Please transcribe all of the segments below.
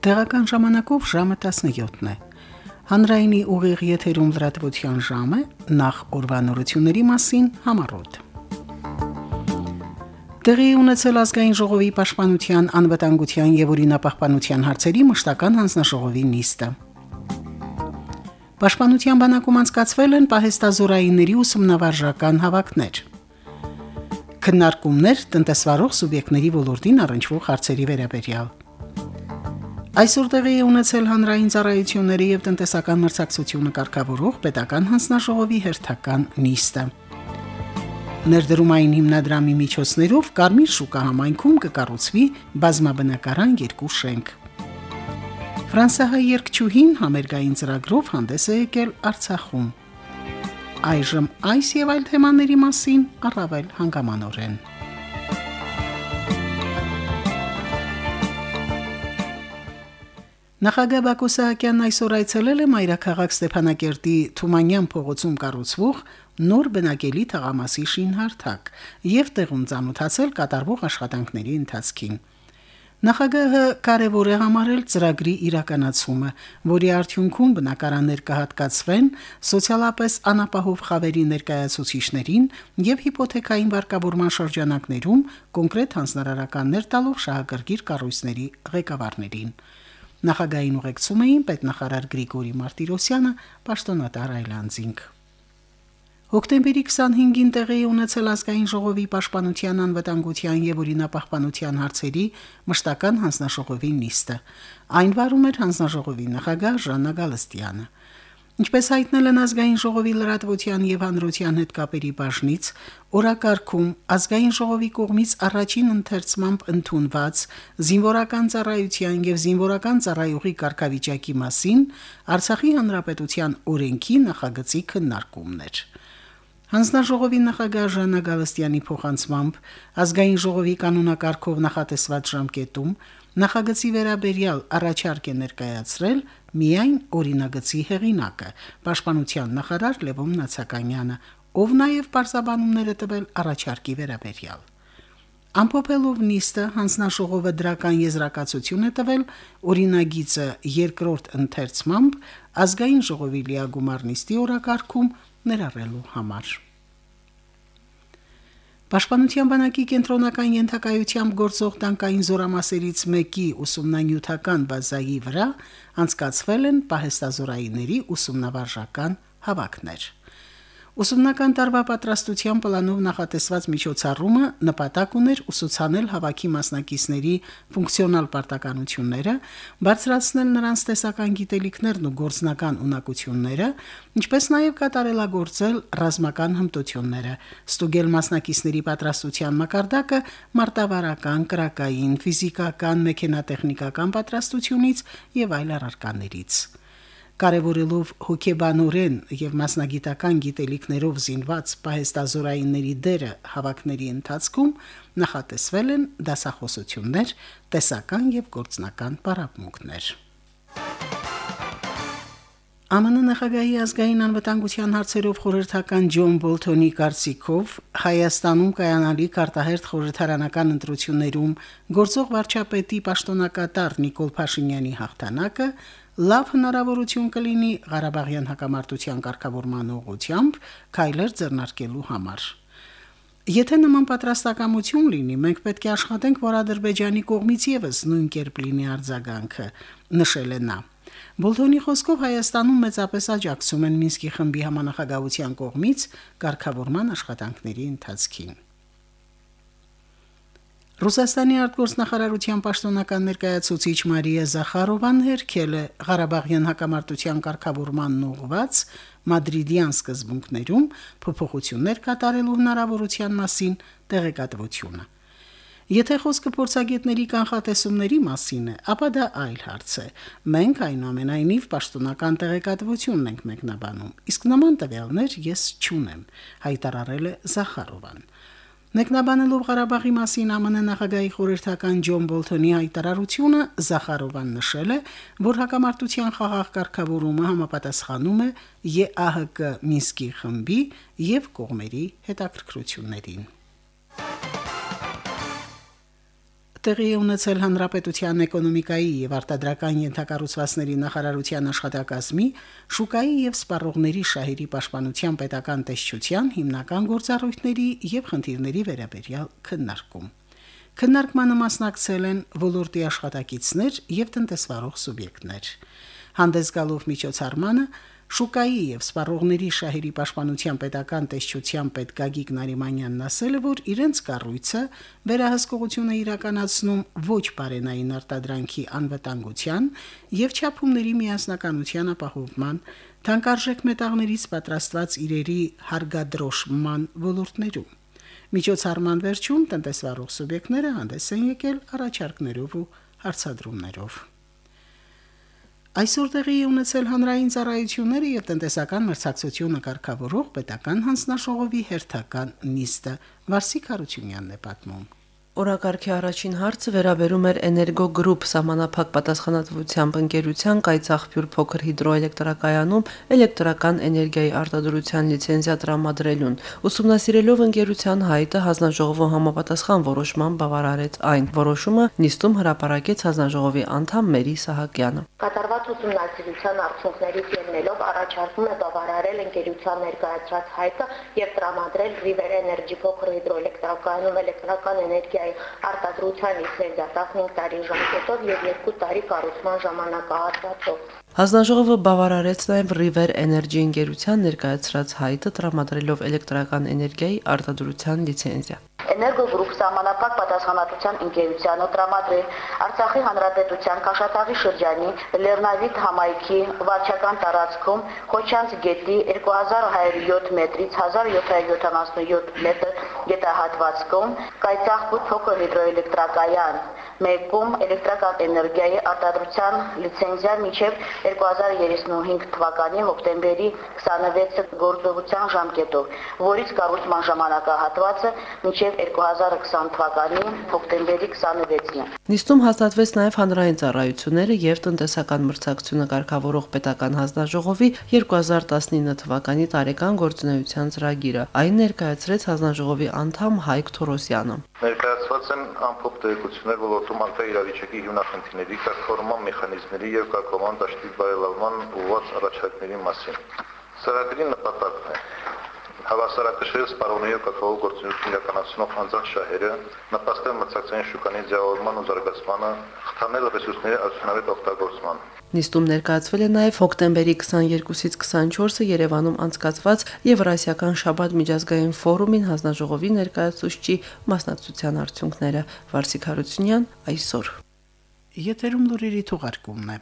Տեղական ժամանակով ժամը 17-ն է։ Հանրայինի ուղիղ եթերում լրատվության ժամը նախ օրվանորությունների մասին համառոտ։ Տեղի ունեցել ազգային ժողովի պաշտպանության, անվտանգության եւ օրինապահպանության հարցերի մշտական հանձնաժողովի նիստը։ Պաշտպանության բանակում անցկացվել են պահեստազորայինների ուսումնավարժական հավաքներ։ Քննարկումներ տնտեսվարող սուբյեկտների ոլորտին առնչվող հարցերի վերաբերյալ։ Այսօր տեղի է ունեցել հանրային ծառայությունների եւ տնտեսական մրցակցությունը կարգավորող պետական հանձնաժողովի հերթական նիստը։ Ներդրումային հիմնադրամի միջոցներով Կարմիր շուկա համայնքում կկառուցվի բազմաբնակարան երկու շենք։ Ֆրանսիահայ երկչուհին համերգային ծրագրով հանդես է եկել Արցախում։ Այժմ այս եւ այլ թեմաների մասին առավել հանգամանորեն։ Նախագահ Բակո Սահակյանն այսօր այցելել է Մայրաքաղաք Ստեփանակերտի Թումանյան փողոցում կառուցվող նոր բնակելի թաղամասի շինհարթակ եւ տեղում ցանոթացել կատարվող աշխատանքների ընթացքին։ Նախագահը կարևոր է համարել ծրագրի իրականացումը, որի արդյունքում բնակարաններ կհատկացվեն սոցիալապես անապահով խավերի ներկայացուցիչներին եւ հիպոթեքային վարկաբորման շրջանակներում կոնկրետ հանձնարարականներ տալով շահագրգիռ կառույցների ղեկավարներին։ Նախագահային ուղեկցում էին պետնախարար Գրիգորի Մարտիրոսյանը, պաշտոնատար Այլանդզինգ։ Հոկտեմբերի 25-ին տեղի ունեցել ազգային ժողովի պաշտպանության անվտանգության եւ օրինապահպանության հարցերի մշտական հանձնաժողովի նիստը։ Այն վարում էր հանձնաժողովի նախագահ Ժաննա Գալստյանը։ Ինչպես հայտնել են ազգային ժողովի լրատվության եւ հանրության հետ կապերի բաժնից, օրակարգում ազգային ժողովի կողմից առաջին ընթերցմամբ ընդունված զինվորական ծառայության եւ զինվորական ծառայողի կարգավիճակի մասին Արցախի հանրապետության օրենքի նախագծի քննարկումներ։ Հանձնաժողովի նախագահ Ժաննա Գալստյանի փոխանցմամբ ազգային ժողովի կանոնակարգով նախատեսված ժամկետում նախագծի վերաբերյալ առաջարկ է ներկայացրել միայն օրինագծի հեղինակը, Պաշտպանության նախարար Լևոն Նացականյանը, ով նաև պարզաբանումներ է տվել առաջարկի վերաբերյալ։ Ամփոփելով նիստը հանձնաշողովը դրական եզրակացություն է տվել օրինագիծը երկրորդ ընթերցմամբ ազգային ժողովի լիագումար նիստի օրակարգում ներառելու համար։ Պաշտպանության բանակի կենտրոնական ենթակայությամբ գործող տանկային զորամասերից մեկի ուսումնանյութական բազայի վրա անցկացվել են պահեստազորայինների ուսումնավարժական հավաքներ։ Ուսումնական տարվա պատրաստության պլանով նախատեսված միջոցառումը նպատակ ուներ ուսուցանել հավաքի մասնակիցների ֆունկցիոնալ պարտականությունները, բարձրացնել նրանց տեսական գիտելիքներն ու գործնական ունակությունները, ինչպես նաև կատարելագործել ռազմական հմտությունները, ստուգել մասնակիցների պատրաստության մակարդակը մարտավարական, կրակային, ֆիզիկական, մեխանատեխնիկական պատրաստությունից եւ այլ առարկաներից կարևորելով հոգեբանորեն եւ մասնագիտական գիտելիքներով զինված պահեստազորայինների դերը հավաքների ընթացքում նախատեսվել են դասախոսություններ, տեսական եւ գործնական պարապմունքներ։ ԱՄՆ նախագահի ազգային անվտանգության հարցերով խորհրդական Ջոն Բոլթոնի կարծիքով Հայաստանում կայանալի կարտահերթ խորհրդարանական ընտրություններում գործող վարչապետի պաշտոնակատար Նիկոլ Փաշինյանի հաղթանակը լավ հնարավորություն կլինի Ղարաբաղյան հակամարտության կարգավորման ուղղությամբ քայլեր ձեռնարկելու համար։ Եթե նման պատրաստակամություն լինի, մենք պետք է աշխատենք, որ Ադրբեջանի կողմից եւս նույն կերպ լինի արձագանքը, նշել է նա։ Բոլթոնի խոսքով Հայաստանում մեծապես աջակցում են Մինսկի խմբի համանախագահության կողմից կարգավորման աշխատանքների ընթացքին։ Ռուսաստանի արտգործնախարարության պաշտոնական ներկայացուցիչ Մարիա Զախարովան հերքել է Ղարաբաղյան հակամարտության կարգավորման ուղված Մադրիդյան սկզբունքներում փոփոխություններ կատարելու հնարավորության մասին տեղեկատվությունը։ Եթե խոսքը փորձագետների կանխատեսումների մասին է, ապա դա այլ հարց է։ Մենք այնուամենայնիվ պաշտոնական տեղեկատվությունն ենք մեկնաբանում, իսկ նման տվյալներ ես չունեմ, հայտարարել է Զախարովան։ Մեկնաբանելով Ղարաբաղի մասին ԱՄՆ նախագահի խորհրդական Ջոն Բոլթոնի հայտարարությունը Զախարովան նշել է, որ հակամարտության խաղաղ կարգավորումը համապատասխանում է ԵԱՀԿ Մինսկի խմբի եւ կողմերի հետաքրքրություններին։ տեղի ունեցել Հանրապետության էկոնոմիկայի եւ արտադրական ենթակառուցվածքների նախարարության աշխատակազմի շուկայի եւ սպառողների շահերի պաշտպանության պետական տեսչության հիմնական գործառույթների եւ խնդիրների վերաբերյալ քննարկում։ Քննարկմանը մասնակցել են ոլորտի աշխատակիցներ եւ տնտեսվարող սուբյեկտներ։ Հանդես գալով միջոցառմանը Շուկայի եւ սպառողների շահերի պաշտպանության պետական տեսչության պետ Գագիկ Նարիմանյանն ասել է, որ իրենց կառույցը վերահսկողությունը իրականացնում ոչ բարենային արտադրանքի անվտանգության եւ չափումների միասնականության ապահովման, թանկարժեք մետաղներից պատրաստված իրերի հարգադրոշման ոլորտներում։ Միջոցառման վերջում տնտեսվարող սուբյեկտները հանդես են եկել առաջարկներով ու հարցադրումներով։ Այսօր տեղի ունեցել հանրային ծառայությունները եւ տնտեսական մրցակցությունը կարգավորող պետական հանձնաշողովի հերթական նիստը Վարսիկ Հարությունյանն է պատմում։ Օրակարգի առաջին հարցը վերաբերում էր Էներգո գրուպ համանախապակ պատասխանատվությամբ ընկերության կայծաղբյուր փոքր հիդրոէլեկտրակայանում էլեկտրական էներգիայի արտադրության լիցենզիա տրամադրելուն։ Ուսումնասիրելով ընկերության հայտը հանձնաժողովը համապատասխան որոշման բավարարեց այն։ Որոշումը նիստում հրապարակեց հանձնաժողովի անդամ Մերի Սահակյանը։ Կատարված ուսումնասիրության արդյունքներից ելնելով առաջարկում է բավարարել ընկերության ներկայացրած հայտը եւ տրամադրել River Energy փոքր հիդրոէլեկտրակայանում էլեկտրական էներգիայի արտադրության լիցենզիա 15 տարի ժամկետով եւ 2 տարի կառուցման ժամանակահատվածով։ Հանձնաժողովը բավարարեց նաև River Energy ընկերության ներկայացրած հայտը տրամադրելով էլեկտրական էներգիայի արտադրության լիցենզիա։ Էներգո գրուպ համանապակ պատասխանատվության ընկերությանը տրամադրել Արցախի հանրապետության Քաշաթաղի շրջանի Լեռնավիթ համայնքի վարչական տարածքում Խոչանց գետի 2107 մետրից 1777 մետր գետահատվածքում կայծաղ փոքր հիդրոէլեկտրակայան մեկում էլեկտրական էներգիայի արտադրության լիցենզիա մինչև 2035 թվականի հոկտեմբերի 26-ը գործողության ժամկետով, որից կառուցման ժամանակահատվածը մինչև 2020 թվականի հոկտեմբերի 26-ն։ Նիստում հաստատվեց նաև հանրային ծառայությունները եւ տնտեսական մրցակցությունը կարգավորող պետական հանձնաժողովի 2019 թվականի տարեկան գործունեության ծրագիրը։ Այն ներկայացրեց հանձնաժողովի անդամ Հայկ Թորոսյանը։ Ներկայացված են ամփոփ տեղեկություններ ոլորտում անկա իրավիճակի հիմնախնդիրների կարգավորման մեխանիզմների եւ կարգավորման դաշտի բարելավման ուղղված առաջարկների մասին։ Ծրագրի նպատակն է. Հավասարակշռել սպառողների կակաո գործունեություն իրականացնող անձանց շահերը, նպաստել մրցակցային շուկանի ձևավորման ու զարգացմանը, խթանել ռեսուրսների արդյունավետ օգտագործման։ Նիստում ներկայացվել է նաև հոկտեմբերի 22-ից 24-ը Երևանում անցկացված Եվրասիական շաբաթ միջազգային ֆորումին հանձնաժողովի ներկայացուցչի մասնակցության արդյունքները։ Վարսիկ Հարությունյան այսօր։ Եթերում լուրերի թողարկումն է։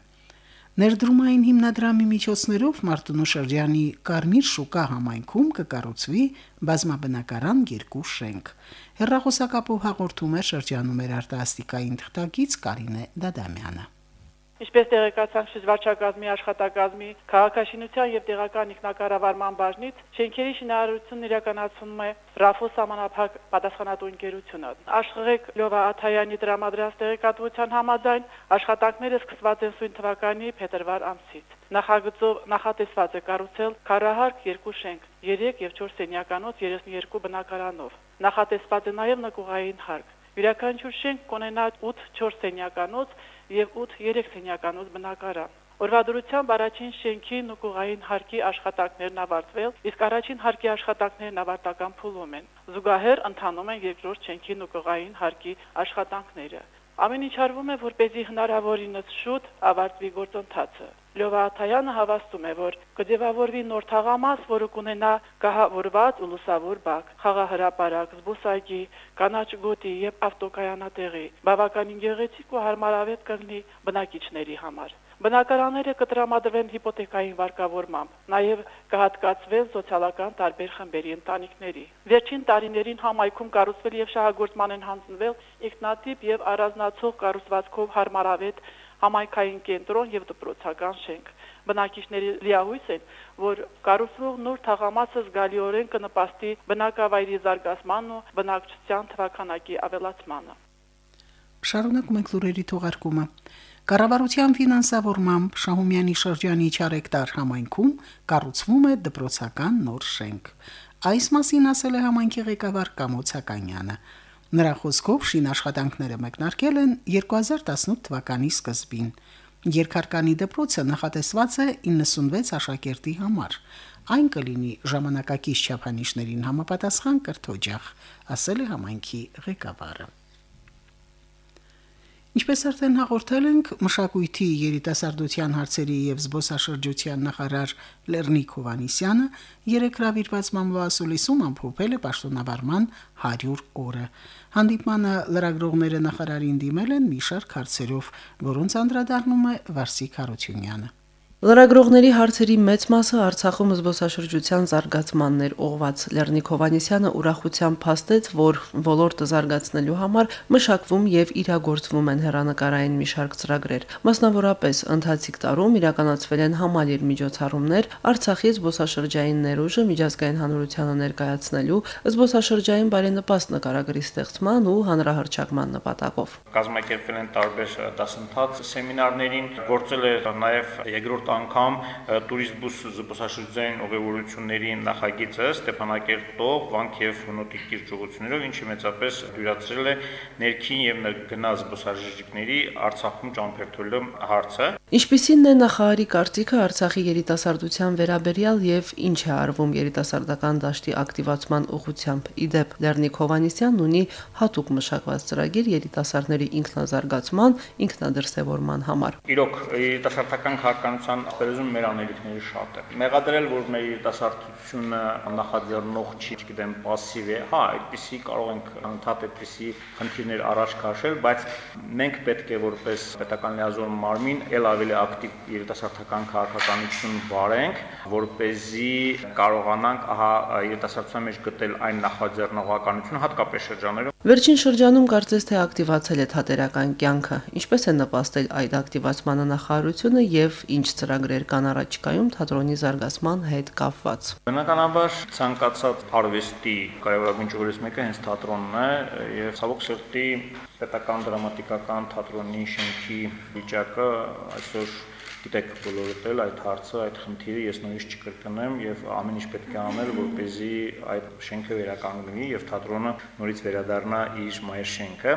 Ներդրումային հիմնադրամի միջոցներով Մարտունու շրջանի Կարմիր շուկա համայնքում կկառուցվի բազմաբնակարան երկու շենք։ Հերրախոսակապով հաղորդում է շրջանում մեր արտասթիկային թղթակից Կարինե Դադամյանը։ Ինչպես տեղեկացանք շրջվարչակազմի աշխատակազմի քաղաքաշինության եւ տեղական ինքնակառավարման բաժնից շենքերի շինարարությունն իրականացվում է Ռաֆոս համանախապակ պատասխանատու ընկերությունը։ Աշխղեկ Լյովա Աթայանի դրամադրած տեղեկատվության համաձայն աշխատանքները սկսված են սույն թվականի փետրվար ամսից։ Նախագծով նախատեսված է կառուցել քարահարկ երկու շենք, 3 եւ 4 սենյականոց 32 բնակարանով։ Նախատեսված է նաեւ նկուղային հարկ։ Յուրաքանչյուր շենք կունենա 8-4 սենյականոց եւ 8-3 սենյականոց բնակարան։ Օրվա դրությամբ առաջին շենքի նկուղային հարկի աշխատանքներն ավարտվել, իսկ առաջին հարկի աշխատանքներն ավարտական փուլում են։ Զուգահեռ ընթանում են երկրորդ շենքի նկուղային հարկի աշխատանքները։ Ամեն ինչ արվում է, որպեսզի հնարավորինս շուտ ավարտվի գործընթացը։ Լովաթայանը հավաստում է, որ կդեվավորվի նոր թաղամաս, որը կունենա գահավորված ու լուսավոր բակ, խաղահրապարակ, զբոսայգի, կանաչ գոտի եւ ավտոկայանատեղի։ Բավականին գեղեցիկ ու հարմարավետ կլինի բնակիչների համար։ Բնակարանները կտրամադրվեն հիպոթեկային վարկավորմամբ, նաև կհատկացվեն սոցիալական տարբեր խմբերի ընտանիքների։ Վերջին տարիներին համայնքում կառուցվել եւ շահագործման են հանձնվել ինքնատիպ եւ առանձնացող կառուցվածքով հարմարավետ համայնքային կենտրոն եւ դպրոցական շենք։ Բնակիչների լիահույս են, որ կառուցվող նոր թաղամասը զգալիորեն կնպաստի բնակավայրի զարգացման ու բնակչության թվականակի ավելացմանը։ Շարունակում ենք լուրերի թողարկումը։ Կառավարության ֆինանսավորմամբ Շահումյանի շրջանի 4 հեկտար համայնքում կառուցվում է դպրոցական նոր շենք։ Այս մասին ասել է համայնքի ղեկավար Կամոց Հականյանը։ Նրա խոսքով շին աշխատանքները մեկնարկել են 2018 թվականի սկզբին։ Երկարկանի դպրոցը նախատեսված է 96 աշակերտի համար։ Այն կլինի ժամանակակից չափանիշներին համապատասխան կրթօջախ, ասել է համայնքի ղեկավարը։ Ինչպես արդեն հաղորդել ենք, մշակույթի երիտասարդության հարցերի եւ զբոսաշրջության նախարար Լեռնիկ Հովանիսյանը երեք հրավիրված մամլոասուլիսում ամփոփել է պաշտոնավարման 100 օրը։ Հանդիպմանը լրագրողները նախարարին դիմել են մի շարք հարցերով, որոնց անդրադառնում է Վարսիկ Հարությունյանը։ Լրագրողների հարցերի մեծ մասը Արցախում զբոսաշրջության զարգացմանն էր ուղված։ Լեռնիկ Հովանեսյանը ուրախությամբ փաստեց, որ ոլորտը զարգացնելու համար մշակվում եւ իրագործվում են հերանեկարային մի շարք ծրագրեր։ Մասնավորապես, ընթացիկ տարում իրականացվել են համալիր միջոցառումներ Արցախի զբոսաշրջային ներուժը միջազգային հանրությանը ներկայացնելու, զբոսաշրջային բարենպաստ նկարագրի ստեղծման ու հանրահրճակման նպատակով։ Կազմակերպվել են տարբեր դասընթաց սեմինարներին, գործել է նաեւ երկրորդ երկրորդ անգամ տուրիստ բուս զբոսաշրջային ուղևորությունների նախագիծը Ստեփանակերտով, Վանք եւ Հունոտի կիրճողություններով, ինչը մեծապես յուրացրել է ներքին եւ ներգնաց զբոսաշրջիկների Արցախում ճամփորդելու հարցը։ Ինչպիսին է նախարարի կարծիքը Արցախի երիտասարդության վերաբերյալ եւ ինչ է արվում երիտասարդական դաշտի ակտիվացման ուղղությամբ։ Իդեպ Լեռնիկ Հովանիսյանն ունի հատուկ մշակված ծրագիր երիտասարդների ինքնազարգացման, ինքնադրսևորման համար։ Իրոք երիտասարդական քաղաքականության Հայաստան ասպարեզում մեր անելիքների շատ է։ Մեղադրել, որ մեր երիտասարդությունը նախաձեռնող չի, չգիտեմ, пассив է, հա, այդպեսի կարող ենք ընդհանրապես այդպեսի խնդիրներ առաջ քաշել, բայց մենք պետք է որպես պետական լիազոր մարմին ել ավելի ակտիվ երիտասարդական քաղաքականություն վարենք, որ เป զի կարողանանք ահա երիտասարդության մեջ գտել այն նախաձեռնողականությունը հատկապես շրջաններում Վերջին շրջանում կարծես թե ակտիվացել է թատերական կյանքը։ Ինչպես է նպաստել այդ ակտիվացմանը նախարարությունը եւ ինչ ծրագրեր կան առաջիկայում թատրոնի զարգացման հետ կապված։ Բնականաբար ցանկացած արվեստի կարևորագույն ճյուղերից մեկը հենց թատրոնն է եւ ցավոք սրտի պետական դրամատիկական թատրոնի շենքի վիճակը այսօր գիտեք բոլորդ էլ այդ հարցը, այդ խնդիրը ես նույնիսկ չկրկնեմ եւ ամեն ինչ պետք է անել, որպեսզի այդ շենքը վերականգնվի եւ թատրոնը նորից վերադառնա իր մայր շենքը,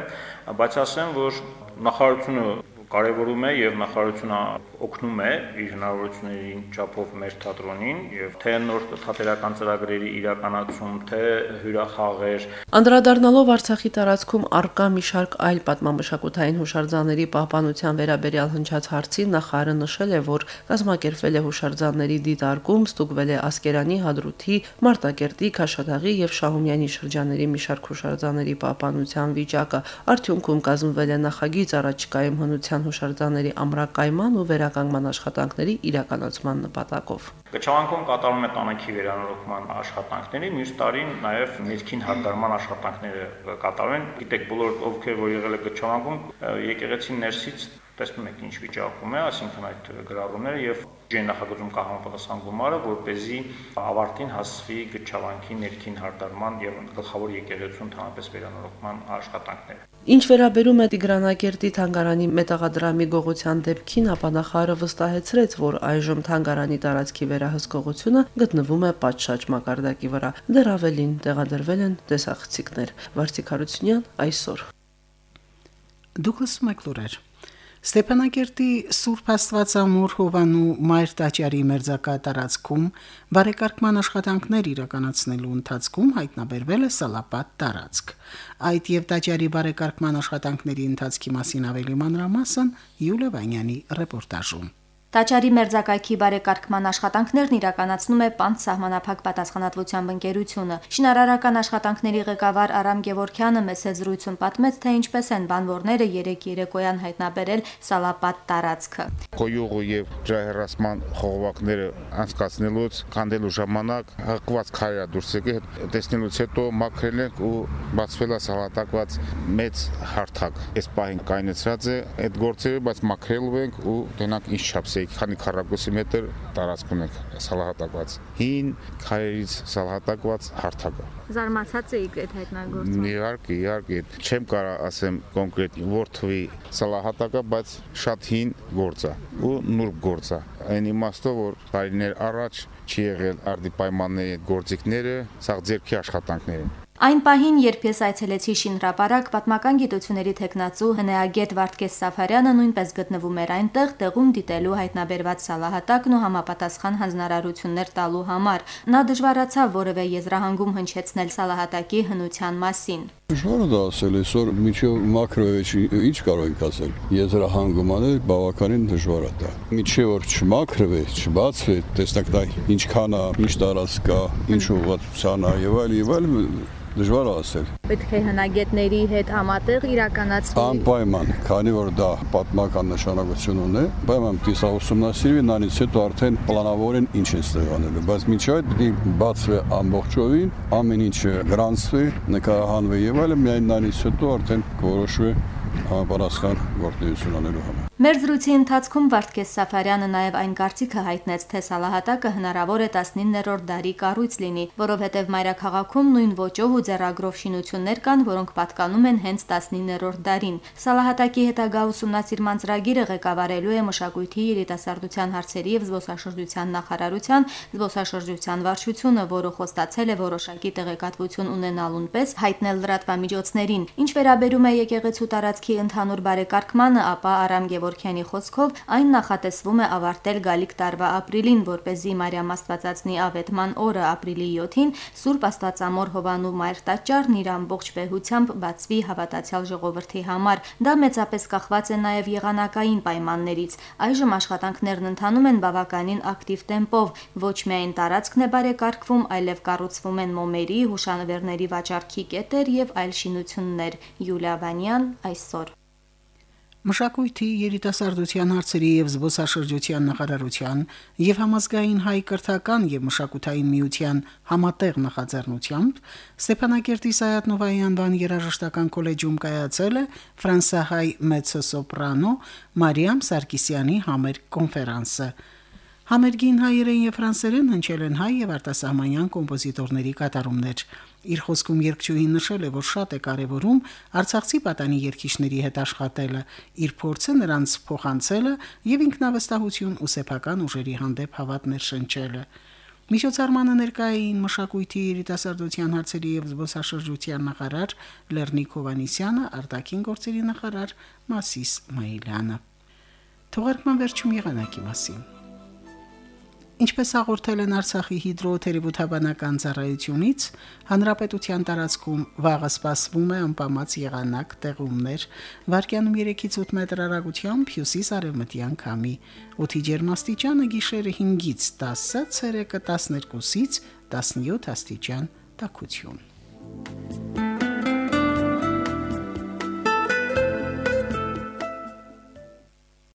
բայց ասեմ, որ նախարարությունը կարևորում է եւ նախարարությունը օգնում է իր հնարավորությունների չափով մեր թատրոնին եւ թե նոր թատերական ծրագրերի իրականացում, թե հյուրախաղեր։ Անդրադառնալով Արցախի տարածքում արկա մի շարք այլ պատմամշակութային հուշարձանների պահպանության վերաբերյալ հնչած հարցին նախարարը նշել է, որ կազմակերպվել է հուշարձանների դիտարկում, ստուգվել է Ասկերանի, Հադրութի, Մարտակերտի, Քաշաթաղի եւ Շահումյանի շրջանների մի շարք հուշարձանների պահպանության վիճակը։ Արդյունքում կազմվել է նախագիծ առաջիկայում հնության պետական հուշարձանների ամրակայման ու վերականգնման աշխատանքների իրականացման նպատակով։ Գչավանքում կատարվում է տանիքի վերանորոգման աշխատանքների, մյուս տարին նաև ներքին հարգարման աշխատանքները կատարվեն։ Գիտեք, բոլոր ովքեր որ եղել է Գչավանքում, եկեղեցին ներսից տեսնում եք ինչ վիճակում է, այսինքն այդ գրառումները եւ ջեն նախագծում կա համապատասխան գումարը, որ เป զի ավարտին հասվի Գչավանքի ներքին հարդարման եւ գլխավոր եկեղեցու ընդհանրապես վերանորոգման աշխատանքները։ Ինչ վերաբերում է Տիգրանակերտի թանգարանի մետաղադրամի գողության դեպքին, ապա նախարարը վստահեցրեց, որ այժմ թանգարանի տարածքի վերահսկողությունը գտնվում է պատշաճ մակարդակի վրա։ Դեռ ավելին տեղադրվել են տեսախցիկներ։ Վարսիկ Հարությունյան այսօր։ Դուգլաս Մակլուրեր Ստեփանակերտի Սուրբ Աստվածամոր Հովանու Մայր տաճարի մերձակա տարածքում բարեկարգման աշխատանքներ իրականացնելու ընթացքում հայտնաբերվել է սալապատ տարածք։ Այդ եւ տաճարի բարեկարգման աշխատանքների ընթացքի մասին ավելի մանրամասն Յուլիա Վանյանի ռեպորտաժում։ Տաճարի մերձակայքի բարեկարգման աշխատանքներն իրականացնում է Պանց սահմանափակ պատասխանատվությամբ ընկերությունը։ Շինարարական աշխատանքների ղեկավար Արամ Գևորքյանը մեծ զրույցում պատմեց, թե ինչպես են բանվորները երեք երեկոյան հայտնաբերել Սալապատ տարածքը։ Կոյուղու եւ ջահերասման խողովակները անցկացնելուց քանդելու ժամանակ հակված քայլա դուրս եկել, տեսնելուց հետո մաքրել ենք ու բացվել է սալատակված մեծ հարթակ։ Այս պահին կայնեցած է այդ գործերը, բայց մաքրելու ենք ու դենանք ինչ չափսի գիտեք, քանի քառակուսի մետր տարածք ունենք սալահատակված։ Հին քայլերից սալահատակված հարթակը։ Զարմացած էիք այդ հայտնագործում։ Իհարկե, իհարկե, չեմ կարող ասեմ կոնկրետ որթվի սալահատակը, բայց շատ հին գործ է ու նուրբ գործ է։ Այն իմաստով, որ տարիներ առաջ չի եղել արդի պայմանների գործիքները, սա ձերքի աշխատանքներ են։ Այն պահին, երբ ես այցելեցի Շինհրապարակ, պատմական գիտությունների տեխնացու հնեագետ Վարդգես Սաֆարյանը նույնպես գտնվում էր այնտեղ, տեղում դիտելու հայտնաբերված սալահատակն ու համապատասխան հանձնարարություններ տալու համար։ Նա դժվարացավ որևէ եզրահանգում հնչեցնել սալահատակի հնության մասին։ Դժվար է դա ասել, այսօր միջով մակրոյի ինչ կարող ենք ասել։ Եզրահանգումաներ բավականին դժվար է դա։ Միջև որ չմակրվե, չբացվի, տեսնակ դա ինչքան է, ինչ տարածք կա, ինչ ուղղվածության է եւ այլ եւ այլ դժվար է ասել։ Պետք է հնագետների հետ համատեղ իրականացվի։ Անպայման, քանի որ դա պատմական նշանակություն ունի, պայման պիտի սա ուսումնասիրվի, նանից հետո արդեն պլանավորեն ինչ են ստեղանելու, բայց միջի այդ պիտի բացվի ամբողջովին, ամեն ինչը գրանցվի, նկարահանվի եւ այլն, միայն նանից հետո արդեն կորոշվի համապատասխան գործունեություն անելու համար։ Մեր զրույցի ընթացքում Վարդգես Սաֆարյանը նաև այն կարծիքը հայտնեց, թե Սալահատակը հնարավոր է 19-րդ դարի կառույց լինի, որովհետև Մայրաքաղաքում նույն ոճով ու ձեռագրով շինություններ կան, որոնք պատկանում են հենց 19-րդ դարին։ Սալահատակի հետագա ուսումնասիրման ծրագիրը ղեկավարելու է մշակույթի երիտասարդության հարցերի եւ զբոսաշրջության նախարարության զբոսաշրջության վարչությունը, որը խոստացել է որոշակի տեղեկատվություն ունենալուն պես հայտնել լրատվամիջոցներին։ Ինչ վերաբերում է եկեղեցու տարածքի ընդհանուր բարեկարգմանը, ապա Արամ Գևոր Գևորքյանի խոսքով այն նախատեսվում է ավարտել գալիք տարվա ապրիլին, որ เป զի Մարիամ Աստվածածնի ավետման օրը ապրիլի 7-ին Սուրբ Աստվածամոր Հովանու Մայր տաճարն իր ամբողջ վեհությամբ բացվի հավատացյալ ժողովրդի համար։ Դա մեծապես կախված է նաև եղանակային պայմաններից։ Այժմ աշխատանքներն ընթանում են բավականին ակտիվ տեմպով։ Ոչ միայն տարածքն է բարեկարգվում, այլև կառուցվում են մոմերի, հուշանվերների վաճառքի կետեր եւ այլ շինություններ։ Յուլիա Վանյան այսօր Մշակույթի երիտասարդության հարցերի եւ զբոսաշրջության նախարարության եւ համազգային հայ կրթական եւ մշակութային միության համատեղ նախաձեռնությամբ Ստեփանակերտի Սայաթնովայի անվան երաժշտական կոլեջում կայացել է ֆրանսահայ մեծոսոպրանո Մարիամ Սարգսյանի համեր կոնֆերանսը։ Համերգին հայերեն եւ ֆրանսերեն հնչել են հայ եւ արտասահմանյան կոմպոզիտորների կատարումներ։ Իր խոսքում երկչուհին նշել է, որ շատ է կարևորում Արցախցի պատանի երկիշների հետ աշխատելը, իր փորձը նրանց փոխանցելը եւ ինքնավստահություն ու սեփական ուժերի հանդեպ հավատներ շնչելը։ Միջոցառմանը ներկային մշակույթի երիտասարդության հարցերի եւ զբոսաշրջության նախարար Լեռնիկ Հովանիսյանը, արտաքին գործերի նախարար Մասիս Մայլյանը։ Թողարկման վերջում եղանակի մասին։ Ինչպես հաղորդել են Արցախի հիդրոթերապևտաբանական ծառայությունից, հանրապետության տարածքում վաղը սպասվում է անպամած եղանակ տեղումներ, վարկյանում 3-ից 8 մետր հեռագությամբ հյուսիս-արևմտյան քամի, օդի ջերմաստիճանը գիշերը 5-ից 10, ցերեկը 12-ից 17 աստիճան տաքություն։